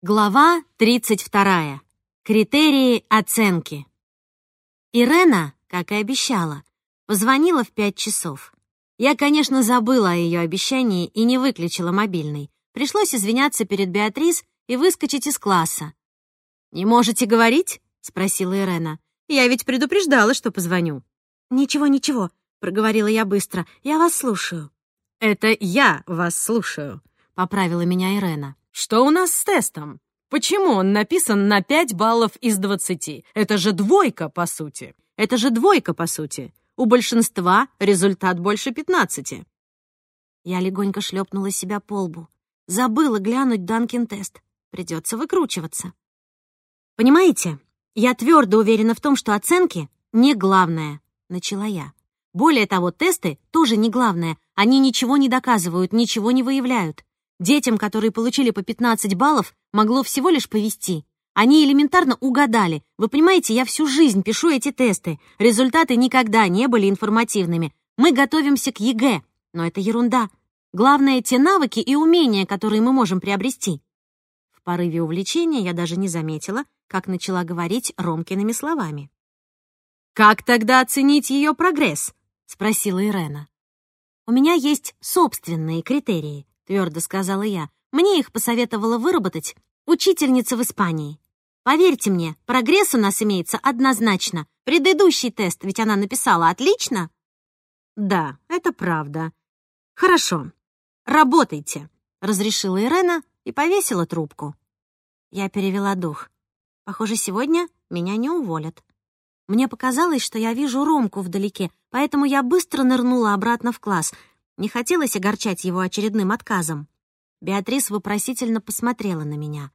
Глава 32. Критерии оценки. Ирена, как и обещала, позвонила в пять часов. Я, конечно, забыла о ее обещании и не выключила мобильный. Пришлось извиняться перед Беатрис и выскочить из класса. «Не можете говорить?» — спросила Ирена. «Я ведь предупреждала, что позвоню». «Ничего, ничего», — проговорила я быстро. «Я вас слушаю». «Это я вас слушаю», — поправила меня Ирена. Что у нас с тестом? Почему он написан на 5 баллов из 20? Это же двойка, по сути. Это же двойка, по сути. У большинства результат больше 15. Я легонько шлепнула себя по лбу. Забыла глянуть Данкин-тест. Придется выкручиваться. Понимаете, я твердо уверена в том, что оценки не главное, начала я. Более того, тесты тоже не главное. Они ничего не доказывают, ничего не выявляют. Детям, которые получили по 15 баллов, могло всего лишь повезти. Они элементарно угадали. Вы понимаете, я всю жизнь пишу эти тесты. Результаты никогда не были информативными. Мы готовимся к ЕГЭ, но это ерунда. Главное — те навыки и умения, которые мы можем приобрести. В порыве увлечения я даже не заметила, как начала говорить Ромкиными словами. «Как тогда оценить ее прогресс?» — спросила Ирена. «У меня есть собственные критерии твердо сказала я. Мне их посоветовала выработать учительница в Испании. Поверьте мне, прогресс у нас имеется однозначно. Предыдущий тест ведь она написала отлично. Да, это правда. Хорошо. Работайте, разрешила Ирена и повесила трубку. Я перевела дух. Похоже, сегодня меня не уволят. Мне показалось, что я вижу Ромку вдалеке, поэтому я быстро нырнула обратно в класс. Не хотелось огорчать его очередным отказом. Беатрис вопросительно посмотрела на меня.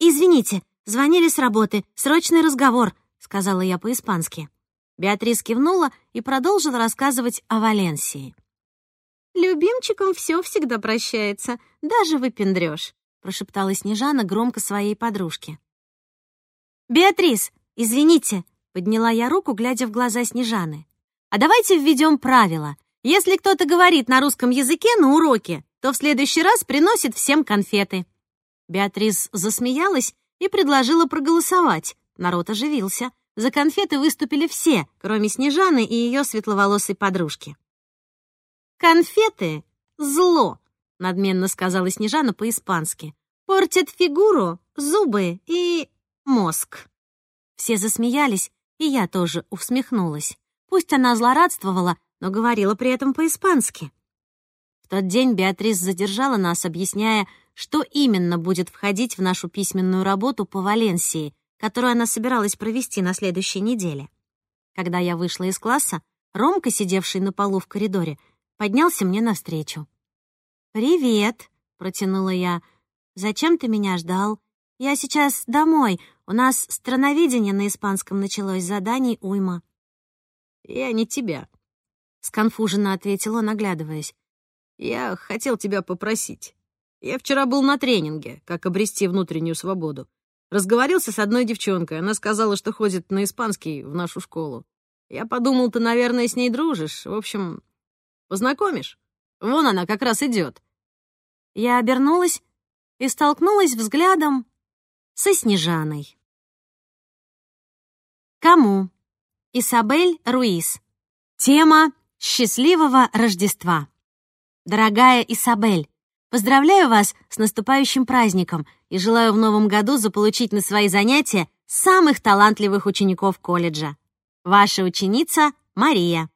«Извините, звонили с работы, срочный разговор», — сказала я по-испански. Беатрис кивнула и продолжила рассказывать о Валенсии. «Любимчикам все всегда прощается, даже выпендрёшь», — прошептала Снежана громко своей подружке. «Беатрис, извините», — подняла я руку, глядя в глаза Снежаны. «А давайте введем правила. Если кто-то говорит на русском языке на уроке, то в следующий раз приносит всем конфеты». Беатрис засмеялась и предложила проголосовать. Народ оживился. За конфеты выступили все, кроме Снежаны и ее светловолосой подружки. «Конфеты — зло», — надменно сказала Снежана по-испански. «Портят фигуру, зубы и мозг». Все засмеялись, и я тоже усмехнулась. Пусть она злорадствовала, но говорила при этом по-испански. В тот день Беатрис задержала нас, объясняя, что именно будет входить в нашу письменную работу по Валенсии, которую она собиралась провести на следующей неделе. Когда я вышла из класса, Ромка, сидевший на полу в коридоре, поднялся мне навстречу. «Привет», — протянула я. «Зачем ты меня ждал? Я сейчас домой. У нас страновидение на испанском началось, заданий уйма». «Я не тебя», сконфуженно ответил он, оглядываясь. «Я хотел тебя попросить. Я вчера был на тренинге, как обрести внутреннюю свободу. Разговорился с одной девчонкой. Она сказала, что ходит на испанский в нашу школу. Я подумал, ты, наверное, с ней дружишь. В общем, познакомишь? Вон она как раз идет. Я обернулась и столкнулась взглядом со Снежаной. Кому? Исабель Руис. Тема Счастливого Рождества! Дорогая Исабель, поздравляю вас с наступающим праздником и желаю в новом году заполучить на свои занятия самых талантливых учеников колледжа. Ваша ученица Мария.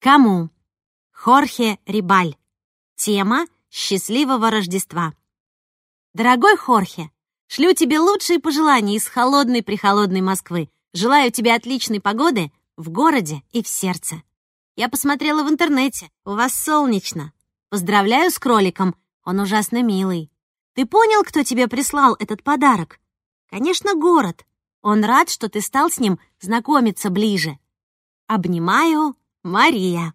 Кому? Хорхе Рибаль. Тема «Счастливого Рождества». Дорогой Хорхе, шлю тебе лучшие пожелания из холодной-прихолодной Москвы. Желаю тебе отличной погоды в городе и в сердце. Я посмотрела в интернете. У вас солнечно. Поздравляю с кроликом. Он ужасно милый. Ты понял, кто тебе прислал этот подарок? Конечно, город. Он рад, что ты стал с ним знакомиться ближе. Обнимаю, Мария.